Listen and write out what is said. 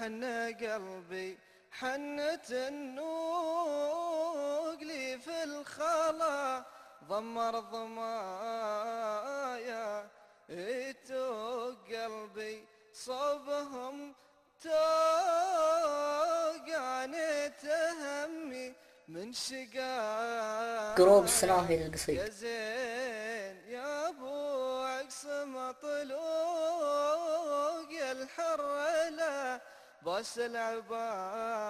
حن قلبي حنة النوق لي في الخلا. ضمر ضمايا يتوق قلبي صوبهم توقعني تهمي من شقا قروب السنافي يا القصيد. زين يا أبو يا الحر لا بس العباية